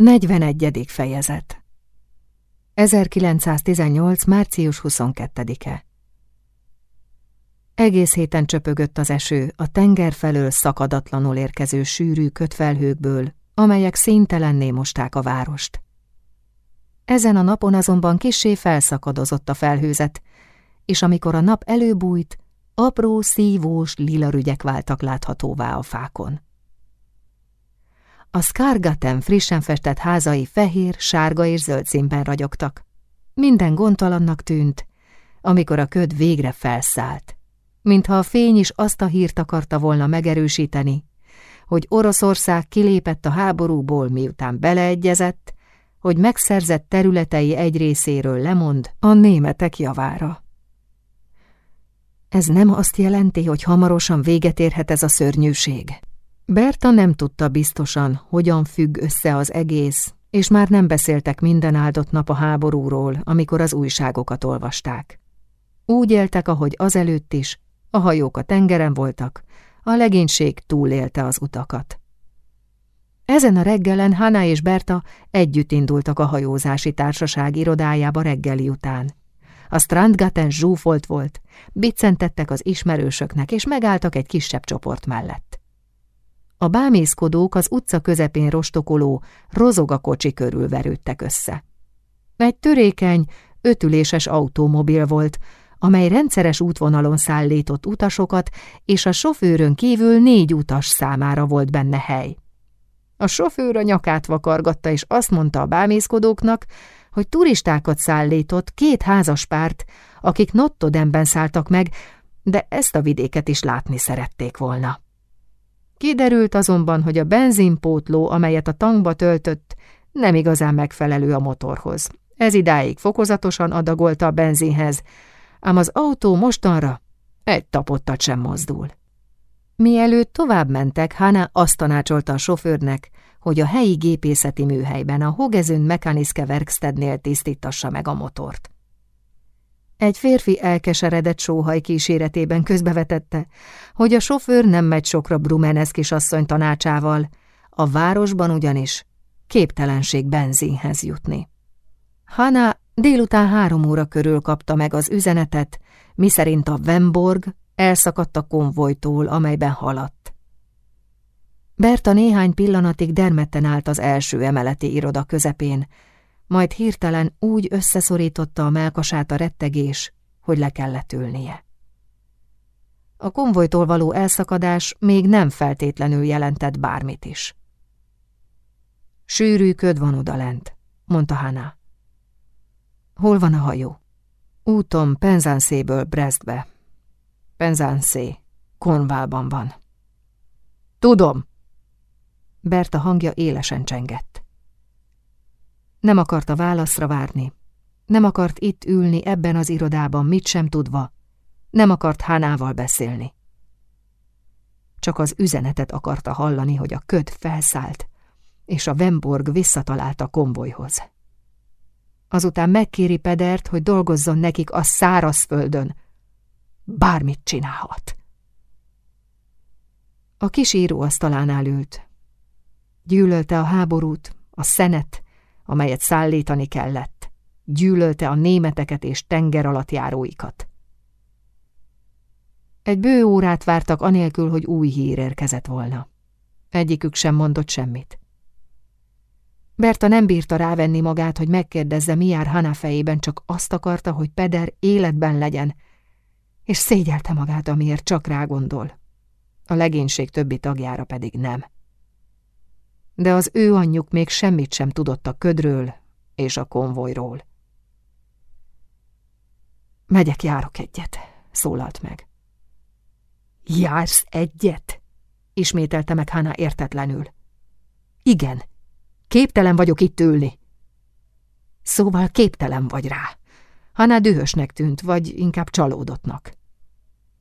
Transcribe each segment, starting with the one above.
41. fejezet 1918. március 22-e Egész héten csöpögött az eső a tenger felől szakadatlanul érkező sűrű kötfelhőkből, amelyek színtelenné mosták a várost. Ezen a napon azonban kissé felszakadozott a felhőzet, és amikor a nap előbújt, apró, szívós lilarügyek váltak láthatóvá a fákon. A Skargaten frissen festett házai fehér, sárga és zöld színben ragyogtak. Minden gondtalannak tűnt, amikor a köd végre felszállt. Mintha a fény is azt a hírt akarta volna megerősíteni, hogy Oroszország kilépett a háborúból, miután beleegyezett, hogy megszerzett területei egy részéről lemond a németek javára. Ez nem azt jelenti, hogy hamarosan véget érhet ez a szörnyűség. Berta nem tudta biztosan, hogyan függ össze az egész, és már nem beszéltek minden áldott nap a háborúról, amikor az újságokat olvasták. Úgy éltek, ahogy azelőtt is, a hajók a tengeren voltak, a legénység túlélte az utakat. Ezen a reggelen Hanna és Berta együtt indultak a hajózási társaság irodájába reggeli után. A Strandgaten zsúfolt volt, biccentettek az ismerősöknek, és megálltak egy kisebb csoport mellett. A bámészkodók az utca közepén rostokoló, rozogakocsi körül verődtek össze. Egy törékeny, ötüléses automobil volt, amely rendszeres útvonalon szállított utasokat, és a sofőrön kívül négy utas számára volt benne hely. A sofőr a nyakát vakargatta, és azt mondta a bámészkodóknak, hogy turistákat szállított két házaspárt, akik Nottodemben szálltak meg, de ezt a vidéket is látni szerették volna. Kiderült azonban, hogy a benzinpótló, amelyet a tankba töltött, nem igazán megfelelő a motorhoz. Ez idáig fokozatosan adagolta a benzinhez, ám az autó mostanra egy tapottat sem mozdul. Mielőtt tovább mentek, Hanna azt tanácsolta a sofőrnek, hogy a helyi gépészeti műhelyben, a Hogezün Mechaniske Werkstednél tisztítassa meg a motort. Egy férfi elkeseredett sóhaj kíséretében közbevetette, hogy a sofőr nem megy sokra Brumenesz kisasszony tanácsával, a városban ugyanis képtelenség benzinhez jutni. Hanna délután három óra körül kapta meg az üzenetet, miszerint a Vemborg elszakadt a konvojtól, amelyben haladt. Berta néhány pillanatig dermedten állt az első emeleti iroda közepén, majd hirtelen úgy összeszorította a melkasát a rettegés, hogy le kellett ülnie. A konvojtól való elszakadás még nem feltétlenül jelentett bármit is. Sűrű köd van odalent, mondta Hana. Hol van a hajó? Úton Penzánszéből Brestbe. Penzánszé, Kornwallban van. Tudom! Berta hangja élesen csengett. Nem akarta válaszra várni. Nem akart itt ülni ebben az irodában, mit sem tudva. Nem akart Hánával beszélni. Csak az üzenetet akarta hallani, hogy a köd felszállt, és a Vemborg visszatalált a konvojhoz. Azután megkéri Pedert, hogy dolgozzon nekik a szárazföldön. Bármit csinálhat. A kis íróasztalánál ült. Gyűlölte a háborút, a szenet, amelyet szállítani kellett. Gyűlölte a németeket és tenger alatt járóikat. Egy bő órát vártak anélkül, hogy új hír érkezett volna. Egyikük sem mondott semmit. Berta nem bírta rávenni magát, hogy megkérdezze, mi jár Hana fejében, csak azt akarta, hogy Peder életben legyen, és szégyelte magát, amiért csak rá gondol. A legénység többi tagjára pedig nem de az ő anyjuk még semmit sem tudott a ködről és a konvojról. Megyek, járok egyet, szólalt meg. Jársz egyet? ismételte meg Hana értetlenül. Igen, képtelen vagyok itt ülni. Szóval képtelen vagy rá. Hana dühösnek tűnt, vagy inkább csalódottnak.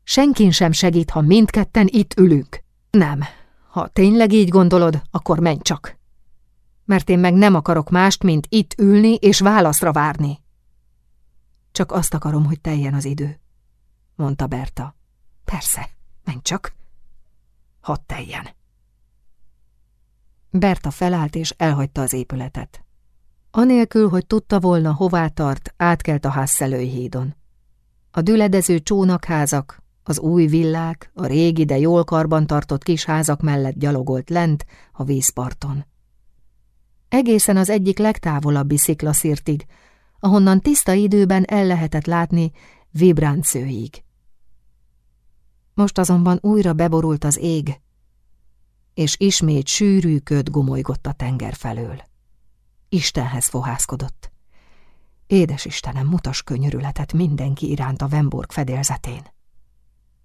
Senkin sem segít, ha mindketten itt ülünk. Nem, ha tényleg így gondolod, akkor menj csak. Mert én meg nem akarok mást, mint itt ülni és válaszra várni. Csak azt akarom, hogy teljen az idő, mondta Berta. Persze, menj csak. Hadd teljen. Berta felállt és elhagyta az épületet. Anélkül, hogy tudta volna, hová tart, átkelt a házszelői hídon. A düledező csónakházak, az új villák, a régi, de jól karban tartott kis házak mellett gyalogolt lent a vízparton. Egészen az egyik legtávolabbi sziklaszirtig, ahonnan tiszta időben el lehetett látni vibráncőig. Most azonban újra beborult az ég, és ismét sűrű köd gomolygott a tenger felől. Istenhez fohászkodott. Édes Istenem, mutas könyörületet mindenki iránt a Vemborg fedélzetén.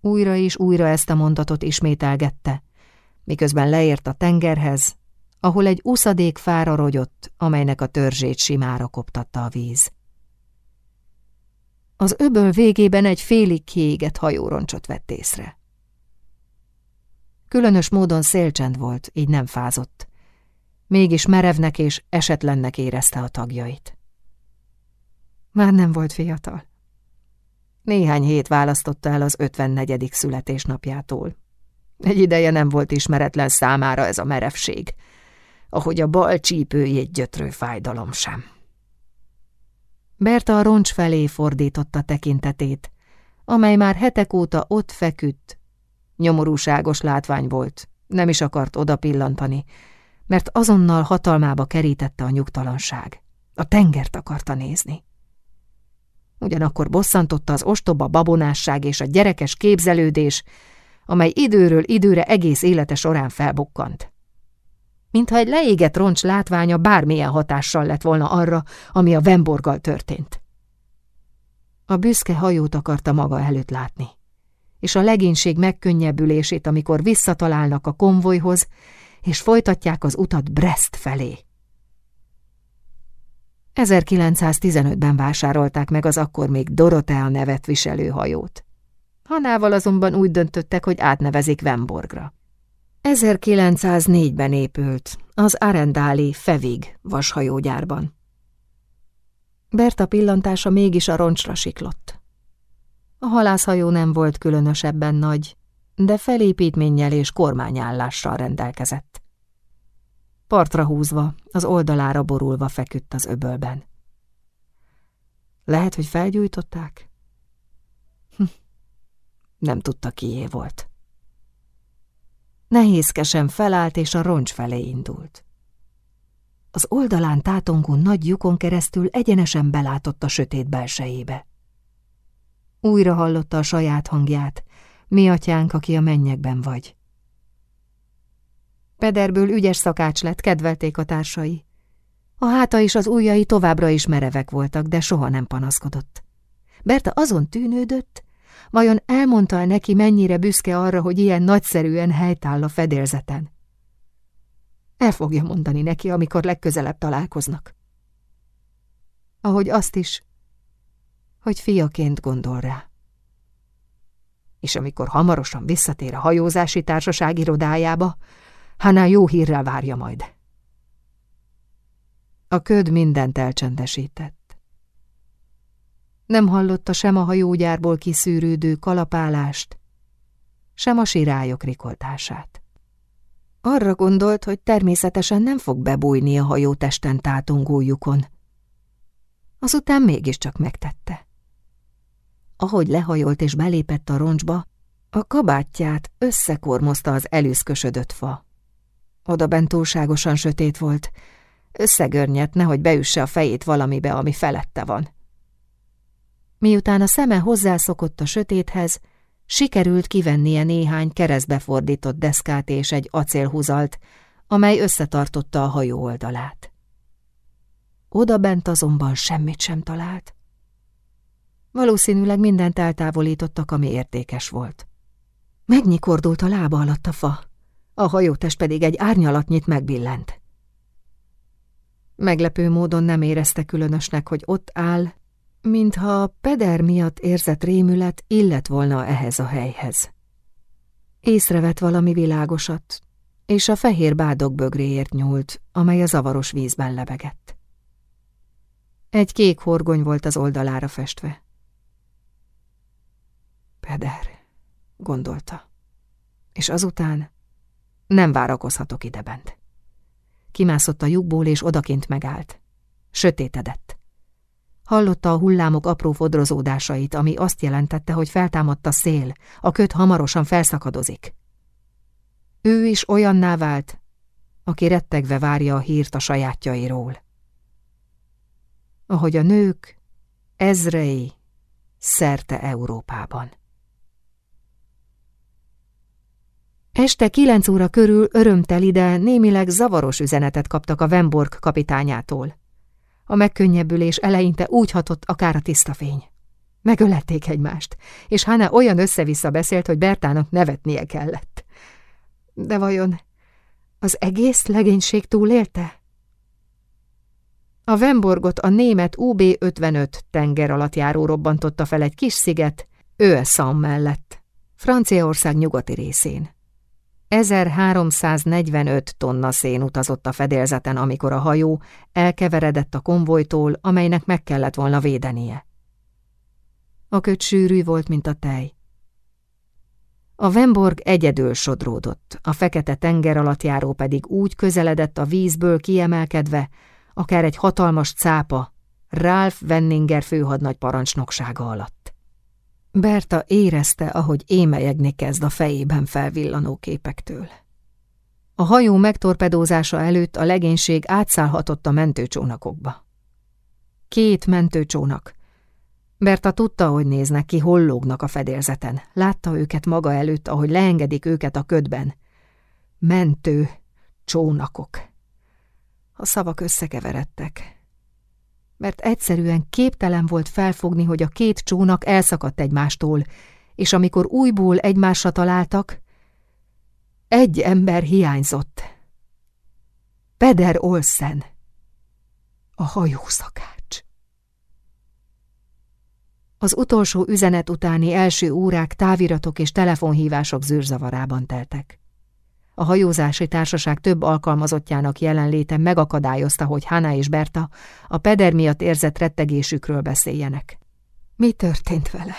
Újra és újra ezt a mondatot ismételgette, miközben leért a tengerhez, ahol egy uszadék fára rogyott, amelynek a törzsét simára koptatta a víz. Az öböl végében egy félig kiégett hajóroncsot vett észre. Különös módon szélcsend volt, így nem fázott. Mégis merevnek és esetlennek érezte a tagjait. Már nem volt fiatal. Néhány hét választotta el az 54. születésnapjától. Egy ideje nem volt ismeretlen számára ez a merevség, ahogy a bal csípőjét gyötrő fájdalom sem. Berta a roncs felé fordította tekintetét, amely már hetek óta ott feküdt. Nyomorúságos látvány volt, nem is akart oda pillantani, mert azonnal hatalmába kerítette a nyugtalanság. A tengert akarta nézni. Ugyanakkor bosszantotta az ostoba babonásság és a gyerekes képzelődés, amely időről időre egész élete során felbukkant. Mintha egy leégett roncs látványa bármilyen hatással lett volna arra, ami a Vemborgal történt. A büszke hajót akarta maga előtt látni, és a legénység megkönnyebbülését, amikor visszatalálnak a konvojhoz, és folytatják az utat Brest felé. 1915-ben vásárolták meg az akkor még Dorotea nevet viselő hajót. Hanával azonban úgy döntöttek, hogy átnevezik Vemborgra. 1904-ben épült az Arendáli Fevig vashajógyárban. Berta pillantása mégis a roncsra siklott. A halászhajó nem volt különösebben nagy, de felépítménnyel és kormányállással rendelkezett. Partra húzva, az oldalára borulva feküdt az öbölben. Lehet, hogy felgyújtották? Hm. Nem tudta, kié volt. Nehézkesen felállt, és a roncs felé indult. Az oldalán tátongó nagy lyukon keresztül egyenesen belátott a sötét belsejébe. Újra hallotta a saját hangját, mi atyánk, aki a mennyekben vagy. Pederből ügyes szakács lett, kedvelték a társai. A háta és az ujjai továbbra is merevek voltak, de soha nem panaszkodott. Berta azon tűnődött, vajon elmondta -e neki, mennyire büszke arra, hogy ilyen nagyszerűen helytáll a fedélzeten. El fogja mondani neki, amikor legközelebb találkoznak. Ahogy azt is, hogy fiaként gondol rá. És amikor hamarosan visszatér a hajózási társaság irodájába, Hana jó hírrel várja majd. A köd mindent elcsendesített. Nem hallotta sem a hajógyárból kiszűrődő kalapálást, sem a sirályok rikoltását. Arra gondolt, hogy természetesen nem fog bebújni a hajótesten tátongó lyukon. Azután mégiscsak megtette. Ahogy lehajolt és belépett a roncsba, a kabátját összekormozta az előszkösödött fa. Oda bent túlságosan sötét volt. Összegörnyedt, nehogy beüsse a fejét valamibe, ami felette van. Miután a szeme hozzászokott a sötéthez, sikerült kivennie néhány keresztbe fordított deszkát és egy acélhúzalt, amely összetartotta a hajó oldalát. Oda bent azonban semmit sem talált. Valószínűleg mindent eltávolítottak, ami értékes volt. Megnyikordult a lába alatt a fa a hajótest pedig egy árnyalatnyit megbillent. Meglepő módon nem érezte különösnek, hogy ott áll, mintha peder miatt érzett rémület illet volna ehhez a helyhez. Észrevett valami világosat, és a fehér bádok bögréért nyúlt, amely a zavaros vízben lebegett. Egy kék horgony volt az oldalára festve. Peder, gondolta, és azután nem várakozhatok idebent. Kimászott a lyukból, és odakint megállt. Sötétedett. Hallotta a hullámok apró fodrozódásait, ami azt jelentette, hogy feltámadt a szél, a köt hamarosan felszakadozik. Ő is olyanná vált, aki rettegve várja a hírt a sajátjairól. Ahogy a nők ezrei szerte Európában. Este kilenc óra körül örömteli, de némileg zavaros üzenetet kaptak a Vemborg kapitányától. A megkönnyebbülés eleinte úgy hatott akár a tiszta fény. Megölették egymást, és Hanna olyan össze-vissza beszélt, hogy Bertának nevetnie kellett. De vajon az egész legénység túlélte? A Vemborgot a német UB-55 tenger alatt járó robbantotta fel egy kis sziget, Őeszam mellett, Franciaország nyugati részén. 1345 tonna szén utazott a fedélzeten, amikor a hajó elkeveredett a konvojtól, amelynek meg kellett volna védenie. A köt sűrű volt, mint a tej. A Vemborg egyedül sodródott, a fekete tenger alatt járó pedig úgy közeledett a vízből kiemelkedve, akár egy hatalmas cápa, Ralph Wenninger főhadnagy parancsnoksága alatt. Berta érezte, ahogy émelyegni kezd a fejében felvillanó képektől. A hajó megtorpedózása előtt a legénység átszállhatott a mentőcsónakokba. Két mentőcsónak. Berta tudta, hogy néznek ki, hol lógnak a fedélzeten. Látta őket maga előtt, ahogy leengedik őket a ködben. Mentő csónakok. A szavak összekeveredtek mert egyszerűen képtelen volt felfogni, hogy a két csónak elszakadt egymástól, és amikor újból egymásra találtak, egy ember hiányzott. Peder Olsen, a hajószakács. Az utolsó üzenet utáni első órák táviratok és telefonhívások zűrzavarában teltek. A hajózási társaság több alkalmazottjának jelenléte megakadályozta, hogy Hanna és Berta a peder miatt érzett rettegésükről beszéljenek. Mi történt vele?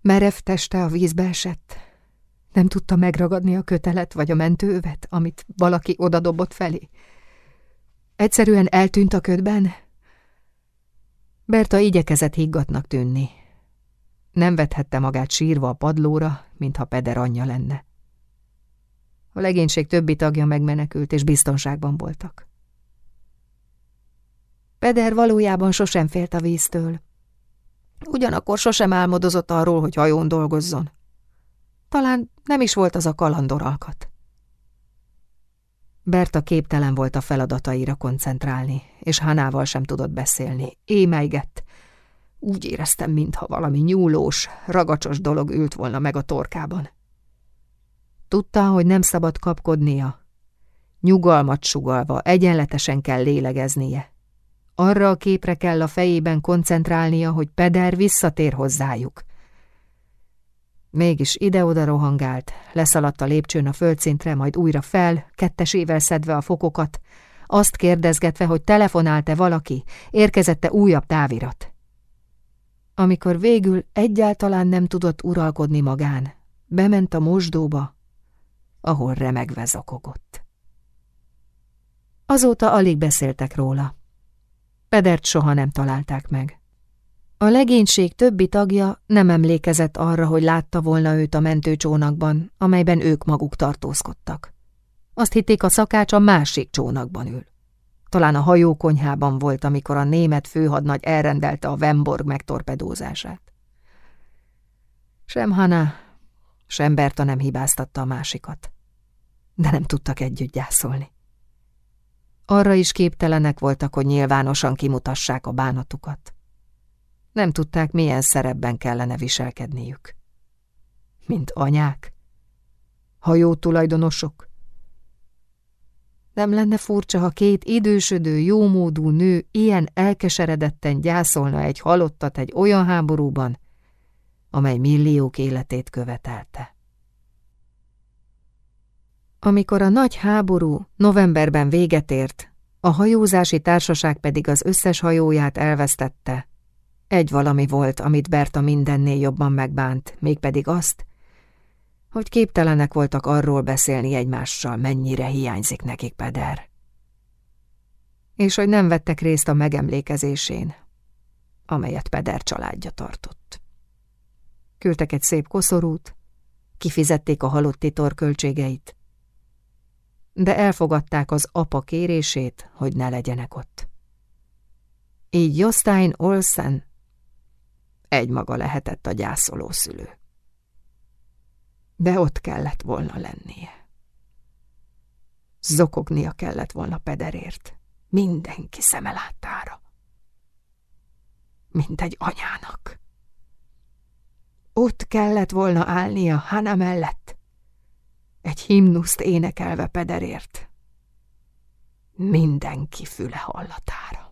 Merev teste a vízbe esett. Nem tudta megragadni a kötelet vagy a mentővet, amit valaki odadobott felé. Egyszerűen eltűnt a ködben? Berta igyekezett higgatnak tűnni. Nem vethette magát sírva a padlóra, mintha Peder anyja lenne. A legénység többi tagja megmenekült, és biztonságban voltak. Peder valójában sosem félt a víztől. Ugyanakkor sosem álmodozott arról, hogy hajón dolgozzon. Talán nem is volt az a kalandor alkat. Berta képtelen volt a feladataira koncentrálni, és Hanával sem tudott beszélni. Émeigett. Úgy éreztem, mintha valami nyúlós, ragacsos dolog ült volna meg a torkában. Tudta, hogy nem szabad kapkodnia. Nyugalmat sugalva, egyenletesen kell lélegeznie. Arra a képre kell a fejében koncentrálnia, hogy Peder visszatér hozzájuk. Mégis ide-oda rohangált, leszaladt a lépcsőn a földszintre, majd újra fel, kettesével szedve a fokokat, azt kérdezgetve, hogy telefonált-e valaki, érkezette újabb távirat. Amikor végül egyáltalán nem tudott uralkodni magán, bement a mosdóba, ahol remegve zokogott. Azóta alig beszéltek róla. Pedert soha nem találták meg. A legénység többi tagja nem emlékezett arra, hogy látta volna őt a mentőcsónakban, amelyben ők maguk tartózkodtak. Azt hitték, a szakács a másik csónakban ül. Talán a hajókonyhában volt, amikor a német főhadnagy elrendelte a Vemborg megtorpedózását. Sem Hanna, sem Berta nem hibáztatta a másikat de nem tudtak együtt gyászolni. Arra is képtelenek voltak, hogy nyilvánosan kimutassák a bánatukat. Nem tudták, milyen szerepben kellene viselkedniük. Mint anyák? Hajó tulajdonosok? Nem lenne furcsa, ha két idősödő, jómódú nő ilyen elkeseredetten gyászolna egy halottat egy olyan háborúban, amely milliók életét követelte. Amikor a nagy háború novemberben véget ért, a hajózási társaság pedig az összes hajóját elvesztette. Egy valami volt, amit Berta mindennél jobban megbánt, mégpedig azt, hogy képtelenek voltak arról beszélni egymással, mennyire hiányzik nekik Peder. És hogy nem vettek részt a megemlékezésén, amelyet Peder családja tartott. Küldtek egy szép koszorút, kifizették a halott titor költségeit, de elfogadták az apa kérését, hogy ne legyenek ott. Így Jostein Olsen egymaga lehetett a gyászoló szülő. De ott kellett volna lennie. Zokognia kellett volna pederért, mindenki szemelátára. Mint egy anyának. Ott kellett volna állnia Hana mellett, egy himnuszt énekelve pederért. Mindenki füle hallatára.